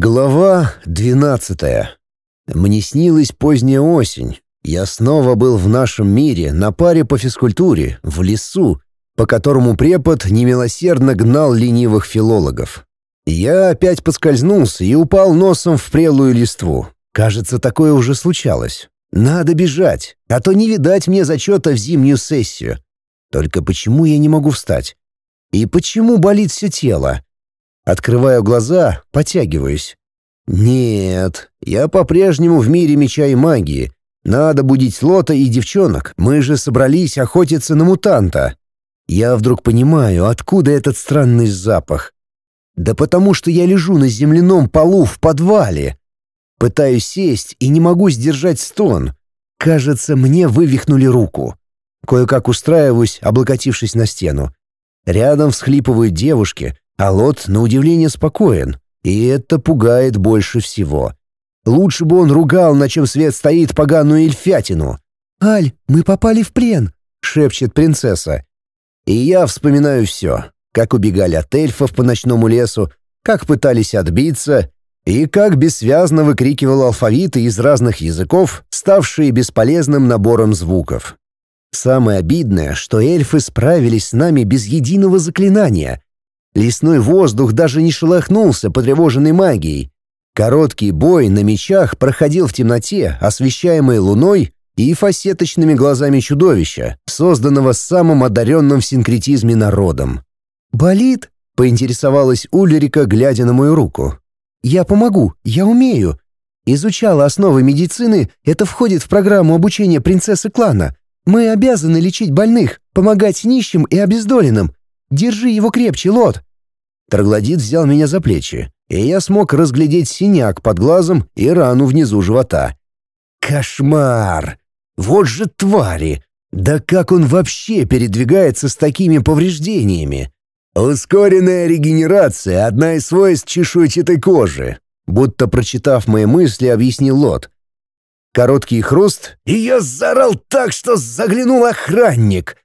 Глава двенадцатая. Мне снилась поздняя осень. Я снова был в нашем мире, на паре по физкультуре, в лесу, по которому препод немилосердно гнал ленивых филологов. Я опять поскользнулся и упал носом в прелую листву. Кажется, такое уже случалось. Надо бежать, а то не видать мне зачета в зимнюю сессию. Только почему я не могу встать? И почему болит все тело? Открываю глаза, потягиваюсь. Нет, я по-прежнему в мире меча и магии. Надо будить Лота и девчонок. Мы же собрались охотиться на мутанта. Я вдруг понимаю, откуда этот странный запах. Да потому что я лежу на земляном полу в подвале. Пытаюсь сесть и не могу сдержать стон. Кажется, мне вывихнули руку. Кое-как устраиваюсь, облокотившись на стену. Рядом всхлипывают девушки, а Лот, на удивление, спокоен. И это пугает больше всего. Лучше бы он ругал, на чем свет стоит поганую эльфятину. «Аль, мы попали в плен», — шепчет принцесса. И я вспоминаю все. Как убегали от эльфов по ночному лесу, как пытались отбиться, и как бессвязно выкрикивал алфавиты из разных языков, ставшие бесполезным набором звуков. Самое обидное, что эльфы справились с нами без единого заклинания — Лесной воздух даже не шелохнулся, потревоженный магией. Короткий бой на мечах проходил в темноте, освещаемой луной и фасеточными глазами чудовища, созданного самым одаренным в синкретизме народом. «Болит?» — поинтересовалась Ульрика, глядя на мою руку. «Я помогу, я умею. Изучала основы медицины, это входит в программу обучения принцессы клана. Мы обязаны лечить больных, помогать нищим и обездоленным. Держи его крепче, Лот!» Троглодит взял меня за плечи, и я смог разглядеть синяк под глазом и рану внизу живота. «Кошмар! Вот же твари! Да как он вообще передвигается с такими повреждениями?» «Ускоренная регенерация — одна из свойств чешуйчатой кожи», будто прочитав мои мысли, объяснил Лот. Короткий хруст, и я заорал так, что заглянул охранник.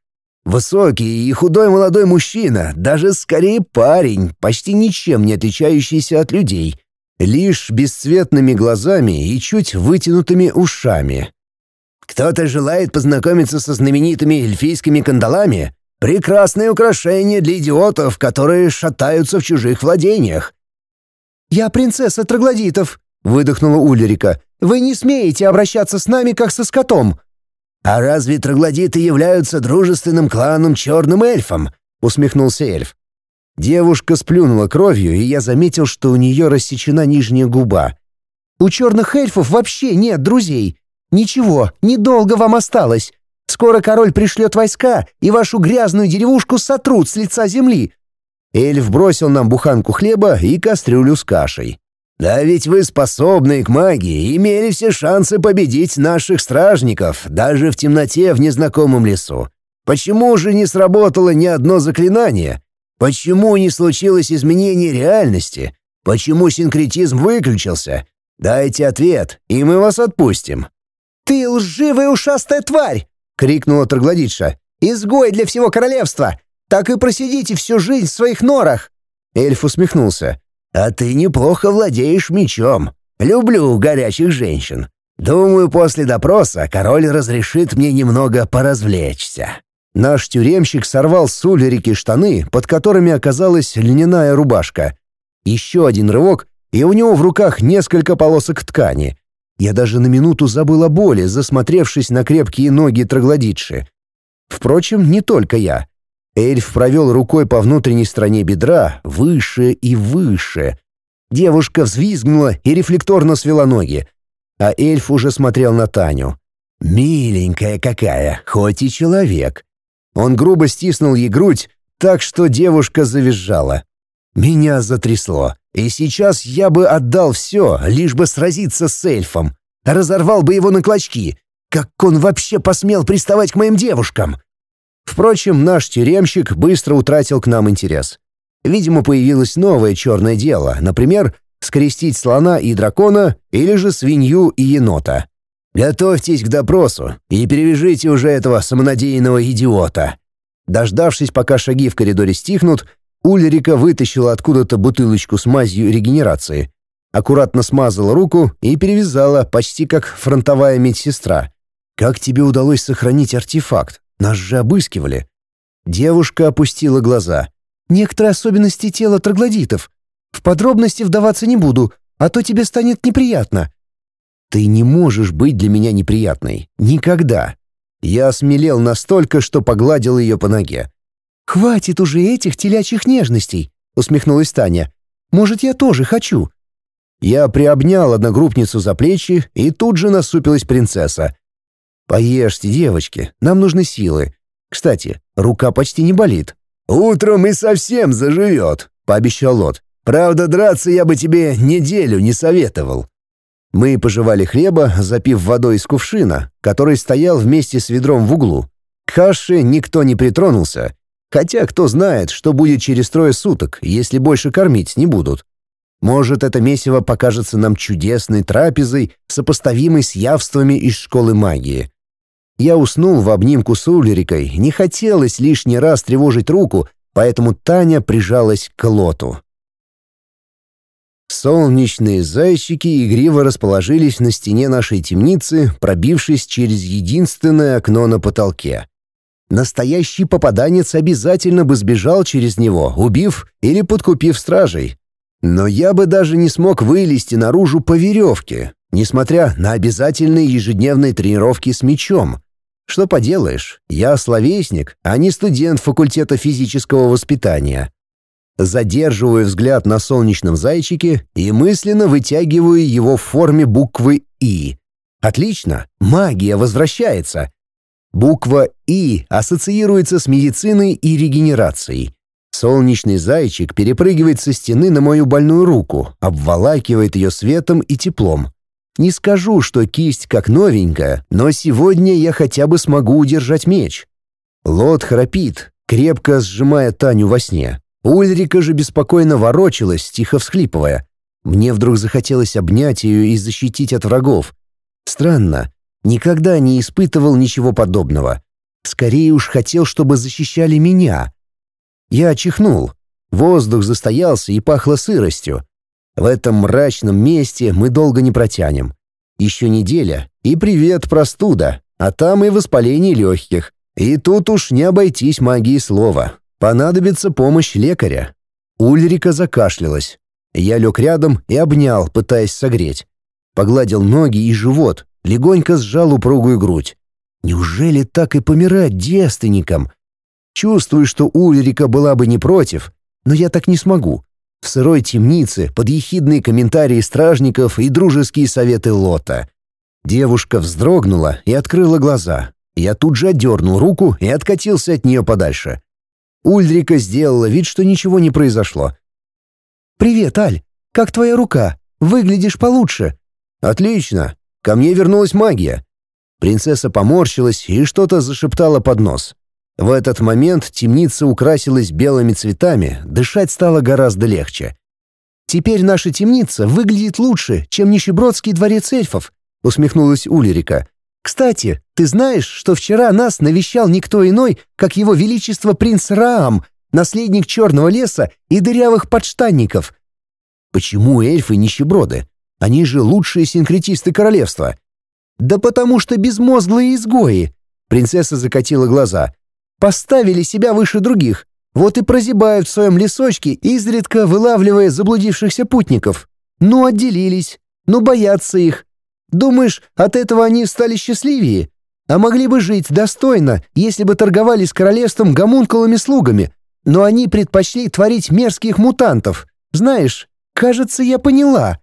Высокий и худой молодой мужчина, даже скорее парень, почти ничем не отличающийся от людей, лишь бесцветными глазами и чуть вытянутыми ушами. «Кто-то желает познакомиться со знаменитыми эльфийскими кандалами? Прекрасное украшение для идиотов, которые шатаются в чужих владениях». «Я принцесса троглодитов», — выдохнула Ульрика. «Вы не смеете обращаться с нами, как со скотом. «А разве троглодиты являются дружественным кланом черным эльфом?» — усмехнулся эльф. Девушка сплюнула кровью, и я заметил, что у нее рассечена нижняя губа. «У черных эльфов вообще нет друзей. Ничего, недолго вам осталось. Скоро король пришлет войска, и вашу грязную деревушку сотрут с лица земли». Эльф бросил нам буханку хлеба и кастрюлю с кашей. Да ведь вы способны к магии имели все шансы победить наших стражников, даже в темноте в незнакомом лесу. Почему же не сработало ни одно заклинание? Почему не случилось изменение реальности? Почему синкретизм выключился? Дайте ответ, и мы вас отпустим». «Ты лживая ушастая тварь!» — крикнула Троглодитша. «Изгой для всего королевства! Так и просидите всю жизнь в своих норах!» Эльф усмехнулся. А ты неплохо владеешь мечом. Люблю горячих женщин. Думаю, после допроса король разрешит мне немного поразвлечься». Наш тюремщик сорвал с улерики штаны, под которыми оказалась льняная рубашка. Еще один рывок, и у него в руках несколько полосок ткани. Я даже на минуту забыл о боли, засмотревшись на крепкие ноги троглодитши. Впрочем, не только я. Эльф провел рукой по внутренней стороне бедра, выше и выше. Девушка взвизгнула и рефлекторно свела ноги. А эльф уже смотрел на Таню. «Миленькая какая, хоть и человек». Он грубо стиснул ей грудь, так что девушка завизжала. Меня затрясло, и сейчас я бы отдал все, лишь бы сразиться с эльфом. Разорвал бы его на клочки. Как он вообще посмел приставать к моим девушкам? Впрочем, наш тюремщик быстро утратил к нам интерес. Видимо, появилось новое черное дело, например, скрестить слона и дракона или же свинью и енота. Готовьтесь к допросу и перевяжите уже этого самонадеянного идиота. Дождавшись, пока шаги в коридоре стихнут, Ульрика вытащила откуда-то бутылочку с мазью регенерации. аккуратно смазала руку и перевязала, почти как фронтовая медсестра. «Как тебе удалось сохранить артефакт? Нас же обыскивали». Девушка опустила глаза. «Некоторые особенности тела троглодитов. В подробности вдаваться не буду, а то тебе станет неприятно». «Ты не можешь быть для меня неприятной. Никогда». Я осмелел настолько, что погладил ее по ноге. «Хватит уже этих телячьих нежностей», — усмехнулась Таня. «Может, я тоже хочу?» Я приобнял одногруппницу за плечи, и тут же насупилась принцесса. «Поешьте, девочки, нам нужны силы. Кстати, рука почти не болит». «Утром и совсем заживет», — пообещал Лот. «Правда, драться я бы тебе неделю не советовал». Мы пожевали хлеба, запив водой из кувшина, который стоял вместе с ведром в углу. К каше никто не притронулся, хотя кто знает, что будет через трое суток, если больше кормить не будут. Может, это месиво покажется нам чудесной трапезой, сопоставимой с явствами из школы магии. Я уснул в обнимку с Ульрикой, не хотелось лишний раз тревожить руку, поэтому Таня прижалась к лоту. Солнечные зайчики игриво расположились на стене нашей темницы, пробившись через единственное окно на потолке. Настоящий попаданец обязательно бы сбежал через него, убив или подкупив стражей. Но я бы даже не смог вылезти наружу по веревке, несмотря на обязательные ежедневные тренировки с мечом. Что поделаешь, я словесник, а не студент факультета физического воспитания. Задерживаю взгляд на солнечном зайчике и мысленно вытягиваю его в форме буквы «И». Отлично, магия возвращается. Буква «И» ассоциируется с медициной и регенерацией. Солнечный зайчик перепрыгивает со стены на мою больную руку, обволакивает ее светом и теплом. Не скажу, что кисть как новенькая, но сегодня я хотя бы смогу удержать меч. Лот храпит, крепко сжимая Таню во сне. Ульрика же беспокойно ворочалась, тихо всхлипывая. Мне вдруг захотелось обнять ее и защитить от врагов. Странно, никогда не испытывал ничего подобного. Скорее уж хотел, чтобы защищали меня. Я чихнул. Воздух застоялся и пахло сыростью. В этом мрачном месте мы долго не протянем. Еще неделя, и привет, простуда, а там и воспаление легких. И тут уж не обойтись магией слова. Понадобится помощь лекаря. Ульрика закашлялась. Я лег рядом и обнял, пытаясь согреть. Погладил ноги и живот, легонько сжал упругую грудь. Неужели так и помирать девственникам? Чувствую, что Ульрика была бы не против, но я так не смогу в сырой темнице под ехидные комментарии стражников и дружеские советы Лота. Девушка вздрогнула и открыла глаза. Я тут же отдернул руку и откатился от нее подальше. Ульдрика сделала вид, что ничего не произошло. «Привет, Аль. Как твоя рука? Выглядишь получше». «Отлично. Ко мне вернулась магия». Принцесса поморщилась и что-то зашептала под нос. В этот момент темница украсилась белыми цветами, дышать стало гораздо легче. «Теперь наша темница выглядит лучше, чем нищебродский дворец эльфов», — усмехнулась Улерика. «Кстати, ты знаешь, что вчера нас навещал никто иной, как его величество принц Раам, наследник Черного леса и дырявых подштанников?» «Почему эльфы нищеброды? Они же лучшие синкретисты королевства». «Да потому что безмозглые изгои», — принцесса закатила глаза поставили себя выше других, вот и прозябают в своем лесочке, изредка вылавливая заблудившихся путников. Ну, отделились, ну, боятся их. Думаешь, от этого они стали счастливее? А могли бы жить достойно, если бы торговали с королевством гомункулами-слугами, но они предпочли творить мерзких мутантов. Знаешь, кажется, я поняла».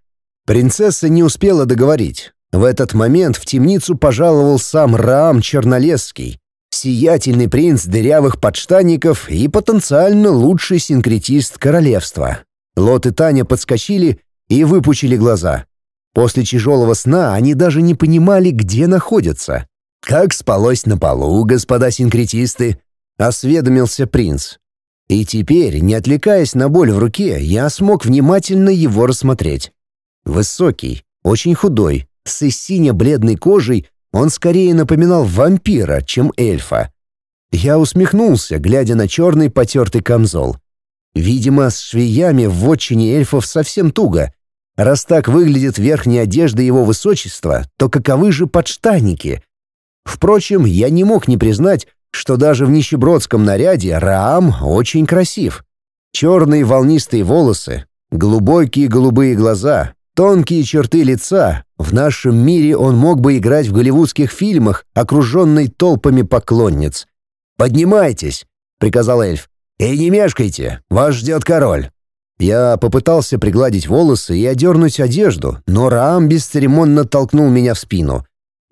Принцесса не успела договорить. В этот момент в темницу пожаловал сам Раам Чернолесский сиятельный принц дырявых подштанников и потенциально лучший синкретист королевства. Лот и Таня подскочили и выпучили глаза. После тяжелого сна они даже не понимали, где находятся. «Как спалось на полу, господа синкретисты?» — осведомился принц. И теперь, не отвлекаясь на боль в руке, я смог внимательно его рассмотреть. Высокий, очень худой, с сине-бледной кожей он скорее напоминал вампира, чем эльфа. Я усмехнулся, глядя на черный потертый камзол. Видимо, с швеями в отчине эльфов совсем туго. Раз так выглядит верхняя одежда его высочества, то каковы же подштанники? Впрочем, я не мог не признать, что даже в нищебродском наряде Раам очень красив. Черные волнистые волосы, глубокие голубые глаза, тонкие черты лица. В нашем мире он мог бы играть в голливудских фильмах, окруженный толпами поклонниц. «Поднимайтесь!» — приказал эльф. «И не мешкайте, вас ждет король». Я попытался пригладить волосы и одернуть одежду, но Раам бесцеремонно толкнул меня в спину.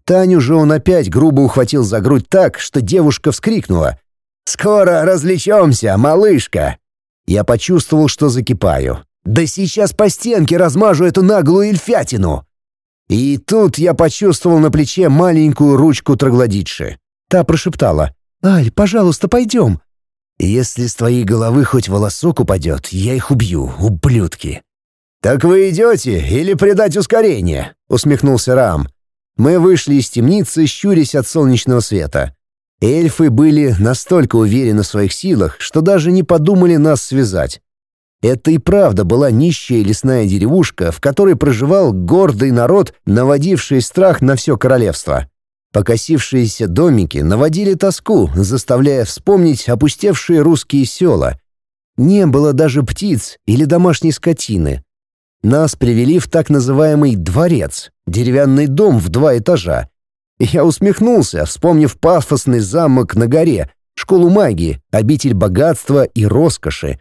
Таню же он опять грубо ухватил за грудь так, что девушка вскрикнула. «Скоро развлечемся, малышка!» Я почувствовал, что закипаю. «Да сейчас по стенке размажу эту наглую эльфятину!» И тут я почувствовал на плече маленькую ручку троглодитши. Та прошептала. «Аль, пожалуйста, пойдем!» «Если с твоей головы хоть волосок упадет, я их убью, ублюдки!» «Так вы идете или придать ускорение?» — усмехнулся Рам. Мы вышли из темницы, щурясь от солнечного света. Эльфы были настолько уверены в своих силах, что даже не подумали нас связать. Это и правда была нищая лесная деревушка, в которой проживал гордый народ, наводивший страх на все королевство. Покосившиеся домики наводили тоску, заставляя вспомнить опустевшие русские села. Не было даже птиц или домашней скотины. Нас привели в так называемый «дворец», деревянный дом в два этажа. Я усмехнулся, вспомнив пафосный замок на горе, школу магии, обитель богатства и роскоши.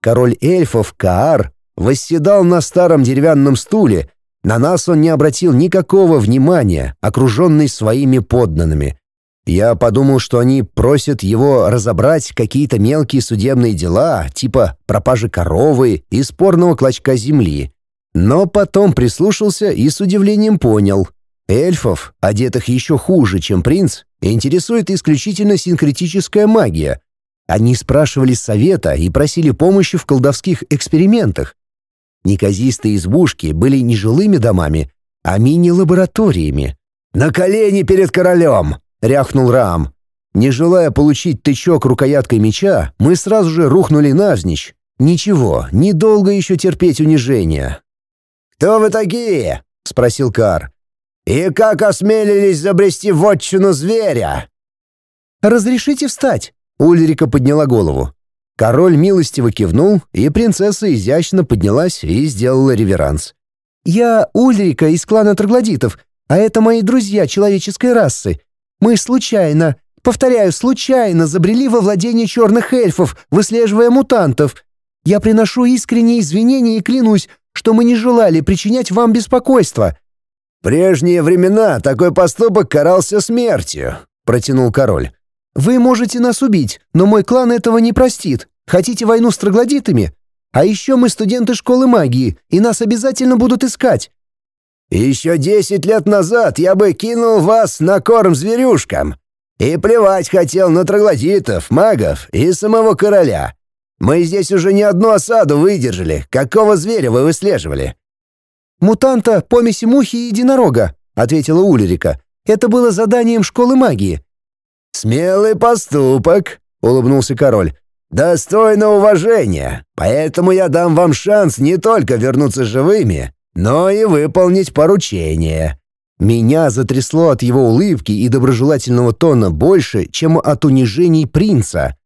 Король эльфов Каар восседал на старом деревянном стуле. На нас он не обратил никакого внимания, окруженный своими подданными. Я подумал, что они просят его разобрать какие-то мелкие судебные дела, типа пропажи коровы и спорного клочка земли. Но потом прислушался и с удивлением понял. Эльфов, одетых еще хуже, чем принц, интересует исключительно синкретическая магия. Они спрашивали совета и просили помощи в колдовских экспериментах. Неказистые избушки были не жилыми домами, а мини-лабораториями. «На колени перед королем!» — рявкнул Раам. Не желая получить тычок рукояткой меча, мы сразу же рухнули навзничь. Ничего, недолго еще терпеть унижение. «Кто вы такие?» — спросил Кар. «И как осмелились забрести в отчину зверя?» «Разрешите встать?» — Ульрика подняла голову. Король милостиво кивнул, и принцесса изящно поднялась и сделала реверанс. «Я Ульрика из клана Троглодитов, а это мои друзья человеческой расы. Мы случайно, повторяю, случайно забрели во владение черных эльфов, выслеживая мутантов. Я приношу искренние извинения и клянусь, что мы не желали причинять вам беспокойство». «В прежние времена такой поступок карался смертью», — протянул король. «Вы можете нас убить, но мой клан этого не простит. Хотите войну с троглодитами? А еще мы студенты школы магии, и нас обязательно будут искать. Еще десять лет назад я бы кинул вас на корм зверюшкам. И плевать хотел на троглодитов, магов и самого короля. Мы здесь уже не одну осаду выдержали. Какого зверя вы выслеживали?» «Мутанта, помеси мухи и единорога», — ответила Улерика. «Это было заданием школы магии». «Смелый поступок», — улыбнулся король. «Достойно уважения, поэтому я дам вам шанс не только вернуться живыми, но и выполнить поручение». Меня затрясло от его улыбки и доброжелательного тона больше, чем от унижений принца.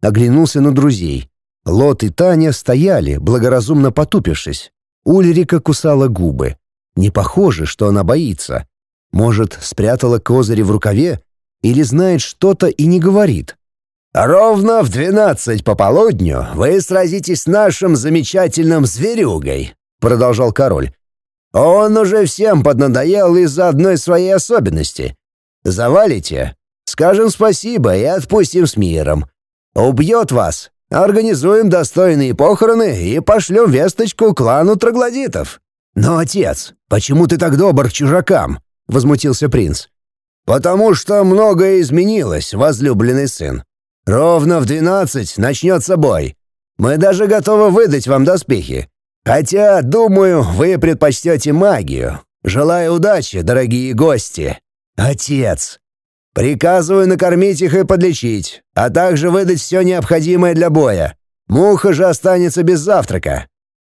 Оглянулся на друзей. Лот и Таня стояли, благоразумно потупившись. Ульрика кусала губы. Не похоже, что она боится. Может, спрятала козыри в рукаве? Или знает что-то и не говорит? «Ровно в двенадцать по полудню вы сразитесь с нашим замечательным зверюгой», — продолжал король. Он уже всем поднадоел из-за одной своей особенности. Завалите, скажем спасибо и отпустим с миром. Убьет вас, организуем достойные похороны и пошлем весточку клану троглодитов». «Но, отец, почему ты так добр к чужакам?» — возмутился принц. «Потому что многое изменилось, возлюбленный сын. Ровно в двенадцать начнется бой. Мы даже готовы выдать вам доспехи. Хотя, думаю, вы предпочтете магию. Желаю удачи, дорогие гости. Отец. Приказываю накормить их и подлечить, а также выдать все необходимое для боя. Муха же останется без завтрака.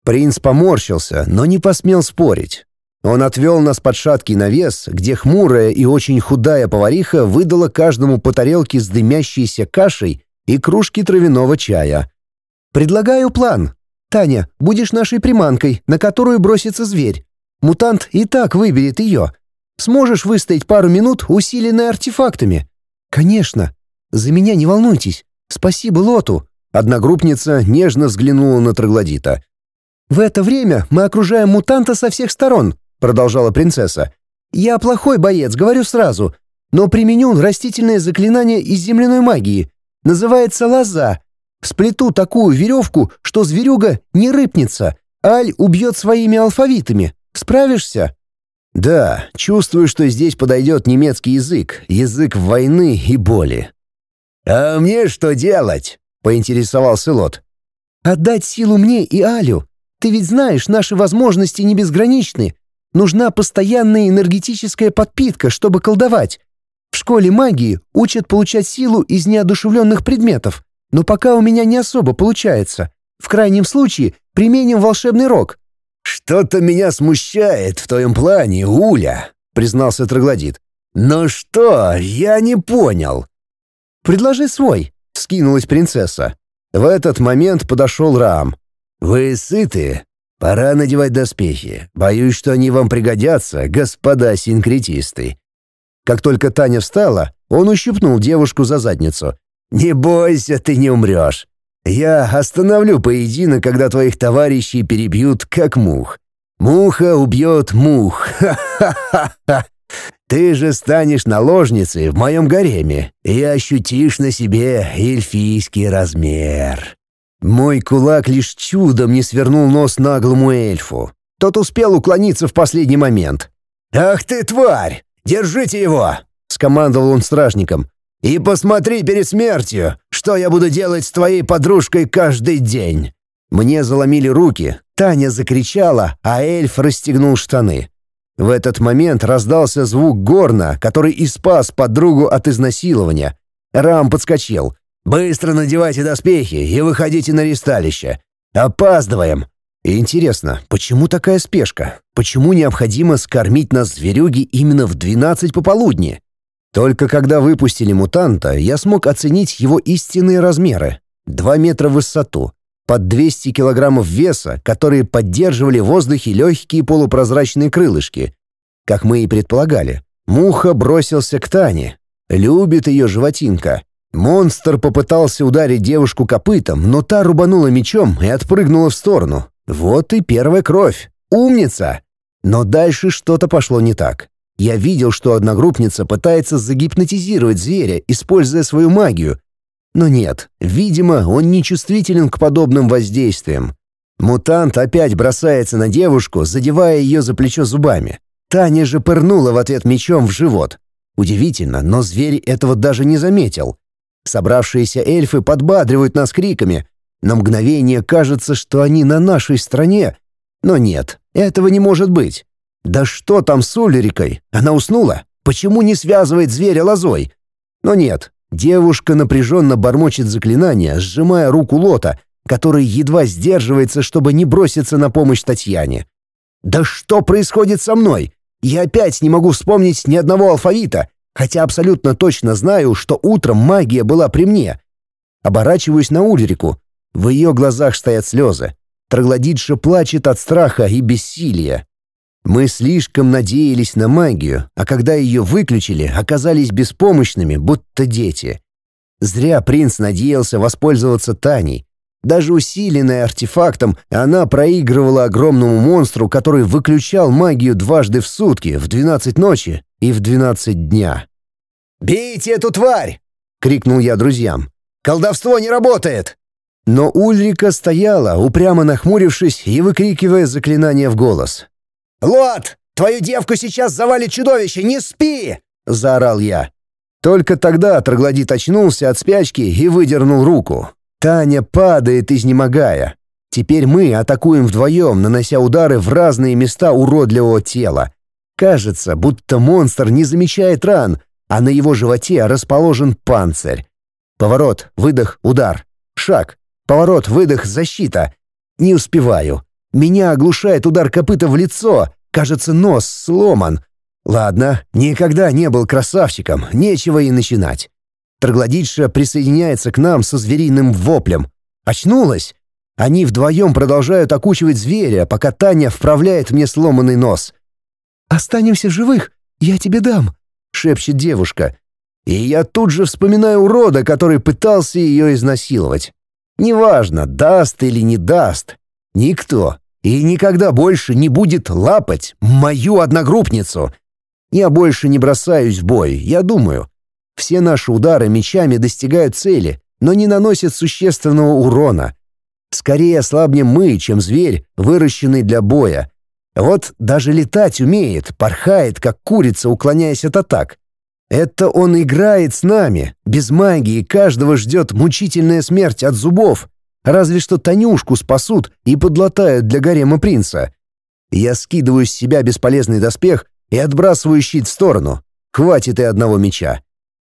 Принц поморщился, но не посмел спорить. Он отвел нас под шаткий навес, где хмурая и очень худая повариха выдала каждому по тарелке с дымящейся кашей и кружки травяного чая. «Предлагаю план. Таня, будешь нашей приманкой, на которую бросится зверь. Мутант и так выберет ее. Сможешь выстоять пару минут, усиленной артефактами?» «Конечно. За меня не волнуйтесь. Спасибо Лоту». Одногруппница нежно взглянула на троглодита. «В это время мы окружаем мутанта со всех сторон продолжала принцесса. «Я плохой боец, говорю сразу, но применю растительное заклинание из земляной магии. Называется лоза. Сплету такую веревку, что зверюга не рыпнется. Аль убьет своими алфавитами. Справишься?» «Да, чувствую, что здесь подойдет немецкий язык, язык войны и боли». «А мне что делать?» — поинтересовался Лот. «Отдать силу мне и Алю. Ты ведь знаешь, наши возможности не безграничны. Нужна постоянная энергетическая подпитка, чтобы колдовать. В школе магии учат получать силу из неодушевленных предметов, но пока у меня не особо получается. В крайнем случае применим волшебный рог». «Что-то меня смущает в твоем плане, Уля», — признался Троглодит. «Но что? Я не понял». «Предложи свой», — скинулась принцесса. В этот момент подошел Рам. «Вы сыты?» Пора надевать доспехи. Боюсь, что они вам пригодятся, господа синкретисты». Как только Таня встала, он ущипнул девушку за задницу. «Не бойся, ты не умрешь. Я остановлю поединок, когда твоих товарищей перебьют, как мух. Муха убьет мух. Ха-ха-ха! Ты же станешь наложницей в моем гареме и ощутишь на себе эльфийский размер». Мой кулак лишь чудом не свернул нос наглому эльфу. Тот успел уклониться в последний момент. «Ах ты, тварь! Держите его!» — скомандовал он стражником. «И посмотри перед смертью, что я буду делать с твоей подружкой каждый день!» Мне заломили руки, Таня закричала, а эльф расстегнул штаны. В этот момент раздался звук горна, который и спас подругу от изнасилования. Рам подскочил. Быстро надевайте доспехи и выходите на ристалище. Опаздываем. интересно, почему такая спешка? Почему необходимо скормить нас зверюги именно в 12 пополудни? Только когда выпустили мутанта, я смог оценить его истинные размеры. 2 метра в высоту, под 200 килограммов веса, которые поддерживали в воздухе легкие полупрозрачные крылышки. Как мы и предполагали, муха бросился к Тане. Любит ее животинка. Монстр попытался ударить девушку копытом, но та рубанула мечом и отпрыгнула в сторону. Вот и первая кровь. Умница! Но дальше что-то пошло не так. Я видел, что одногруппница пытается загипнотизировать зверя, используя свою магию. Но нет, видимо, он не чувствителен к подобным воздействиям. Мутант опять бросается на девушку, задевая ее за плечо зубами. Таня же пырнула в ответ мечом в живот. Удивительно, но зверь этого даже не заметил. Собравшиеся эльфы подбадривают нас криками. На мгновение кажется, что они на нашей стороне. Но нет, этого не может быть. Да что там с Ульрикой? Она уснула? Почему не связывает зверя лозой? Но нет, девушка напряженно бормочет заклинание, сжимая руку Лота, который едва сдерживается, чтобы не броситься на помощь Татьяне. «Да что происходит со мной? Я опять не могу вспомнить ни одного алфавита хотя абсолютно точно знаю, что утром магия была при мне. Оборачиваюсь на Ульрику. В ее глазах стоят слезы. Троглодитша плачет от страха и бессилия. Мы слишком надеялись на магию, а когда ее выключили, оказались беспомощными, будто дети. Зря принц надеялся воспользоваться Таней. Даже усиленная артефактом, она проигрывала огромному монстру, который выключал магию дважды в сутки, в 12 ночи и в 12 дня. «Бейте эту тварь!» — крикнул я друзьям. «Колдовство не работает!» Но Ульрика стояла, упрямо нахмурившись и выкрикивая заклинание в голос. «Лот, твою девку сейчас завалит чудовище, не спи!» — заорал я. Только тогда троглодит очнулся от спячки и выдернул руку. Таня падает, изнемогая. Теперь мы атакуем вдвоем, нанося удары в разные места уродливого тела. Кажется, будто монстр не замечает ран, а на его животе расположен панцирь. Поворот, выдох, удар. Шаг. Поворот, выдох, защита. Не успеваю. Меня оглушает удар копыта в лицо. Кажется, нос сломан. Ладно, никогда не был красавчиком, нечего и начинать. Троглодитша присоединяется к нам со звериным воплем. Очнулась? Они вдвоем продолжают окучивать зверя, пока Таня вправляет мне сломанный нос. «Останемся живых, я тебе дам», — шепчет девушка. И я тут же вспоминаю урода, который пытался ее изнасиловать. Неважно, даст или не даст. Никто и никогда больше не будет лапать мою одногруппницу. Я больше не бросаюсь в бой, я думаю. Все наши удары мечами достигают цели, но не наносят существенного урона. Скорее ослабнем мы, чем зверь, выращенный для боя. Вот даже летать умеет, порхает, как курица, уклоняясь от атак. Это он играет с нами. Без магии каждого ждет мучительная смерть от зубов. Разве что Танюшку спасут и подлатают для гарема принца. Я скидываю с себя бесполезный доспех и отбрасываю щит в сторону. Хватит и одного меча.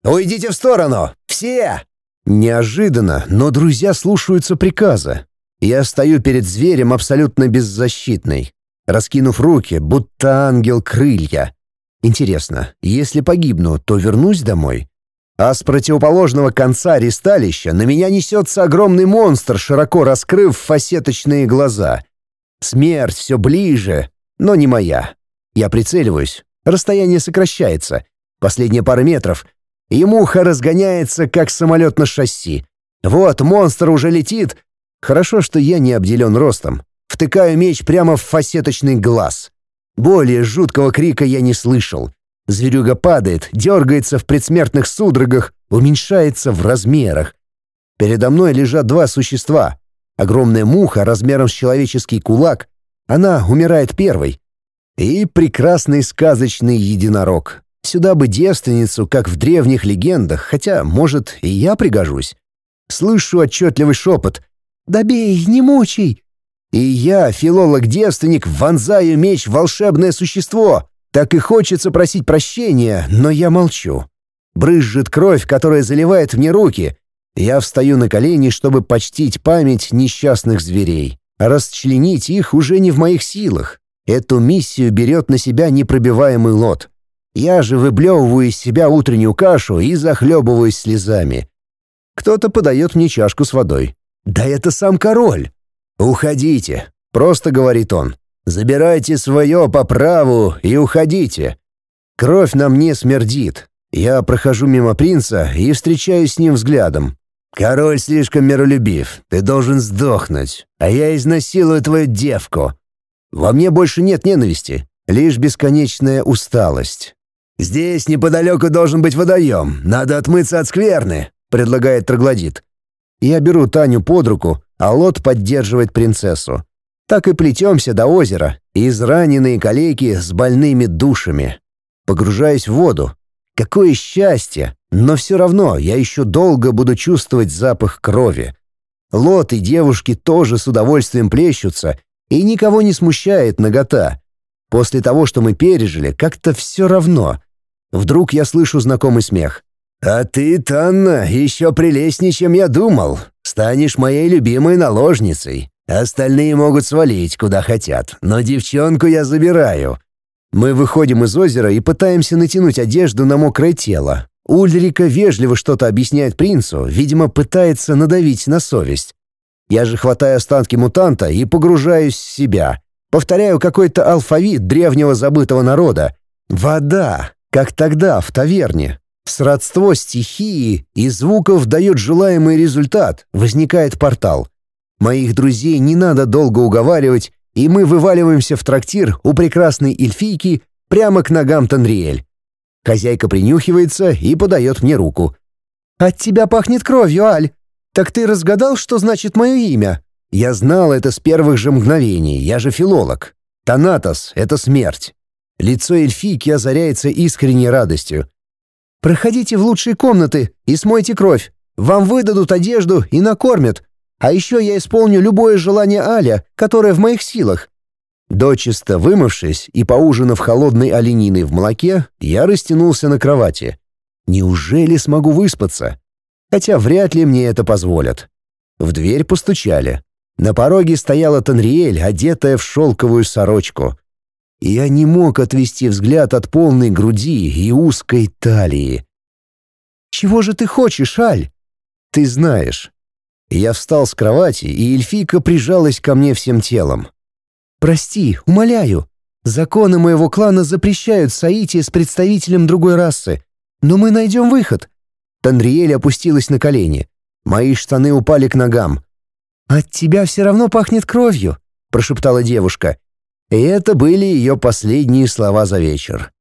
«Уйдите в сторону! Все!» Неожиданно, но друзья слушаются приказа. Я стою перед зверем абсолютно беззащитный, раскинув руки, будто ангел крылья. Интересно, если погибну, то вернусь домой? А с противоположного конца ристалища на меня несется огромный монстр, широко раскрыв фасеточные глаза. Смерть все ближе, но не моя. Я прицеливаюсь. Расстояние сокращается. Последние пары метров. И муха разгоняется, как самолет на шасси. Вот, монстр уже летит. Хорошо, что я не обделен ростом. Втыкаю меч прямо в фасеточный глаз. Более жуткого крика я не слышал. Зверюга падает, дергается в предсмертных судорогах, уменьшается в размерах. Передо мной лежат два существа. Огромная муха размером с человеческий кулак. Она умирает первой. И прекрасный сказочный единорог. Сюда бы девственницу, как в древних легендах, хотя, может, и я пригожусь. Слышу отчетливый шепот. «Добей, не мучай!» И я, филолог-девственник, вонзаю меч в волшебное существо. Так и хочется просить прощения, но я молчу. Брызжет кровь, которая заливает мне руки. Я встаю на колени, чтобы почтить память несчастных зверей. расчленить их уже не в моих силах. Эту миссию берет на себя непробиваемый лот. Я же выблевываю из себя утреннюю кашу и захлебываюсь слезами. Кто-то подает мне чашку с водой. Да это сам король. «Уходите», — просто говорит он. «Забирайте свое по праву и уходите». Кровь на мне смердит. Я прохожу мимо принца и встречаюсь с ним взглядом. «Король слишком миролюбив, ты должен сдохнуть, а я изнасилую твою девку». Во мне больше нет ненависти, лишь бесконечная усталость. «Здесь неподалеку должен быть водоем, надо отмыться от скверны», — предлагает троглодит. Я беру Таню под руку, а Лот поддерживает принцессу. Так и плетемся до озера, израненные калеки с больными душами. Погружаюсь в воду. Какое счастье! Но все равно я еще долго буду чувствовать запах крови. Лот и девушки тоже с удовольствием плещутся, и никого не смущает нагота. После того, что мы пережили, как-то все равно. Вдруг я слышу знакомый смех. «А ты, Танна, еще прелестнее, чем я думал. Станешь моей любимой наложницей. Остальные могут свалить, куда хотят, но девчонку я забираю». Мы выходим из озера и пытаемся натянуть одежду на мокрое тело. Ульрика вежливо что-то объясняет принцу, видимо, пытается надавить на совесть. Я же хватаю останки мутанта и погружаюсь в себя. Повторяю какой-то алфавит древнего забытого народа. «Вода», как тогда, в таверне. Сродство стихии и звуков дает желаемый результат, возникает портал. Моих друзей не надо долго уговаривать, и мы вываливаемся в трактир у прекрасной эльфийки прямо к ногам Танриэль. Хозяйка принюхивается и подает мне руку. «От тебя пахнет кровью, Аль. Так ты разгадал, что значит мое имя?» Я знал это с первых же мгновений, я же филолог. Танатос — это смерть. Лицо эльфийки озаряется искренней радостью. Проходите в лучшие комнаты и смойте кровь. Вам выдадут одежду и накормят. А еще я исполню любое желание Аля, которое в моих силах». Дочисто вымывшись и поужинав холодной олениной в молоке, я растянулся на кровати. Неужели смогу выспаться? Хотя вряд ли мне это позволят. В дверь постучали. На пороге стояла Танриэль, одетая в шелковую сорочку. Я не мог отвести взгляд от полной груди и узкой талии. «Чего же ты хочешь, Аль?» «Ты знаешь». Я встал с кровати, и эльфийка прижалась ко мне всем телом. «Прости, умоляю. Законы моего клана запрещают соитие с представителем другой расы. Но мы найдем выход». Тандриэль опустилась на колени. Мои штаны упали к ногам. «От тебя все равно пахнет кровью», — прошептала девушка. И это были ее последние слова за вечер.